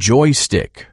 joystick.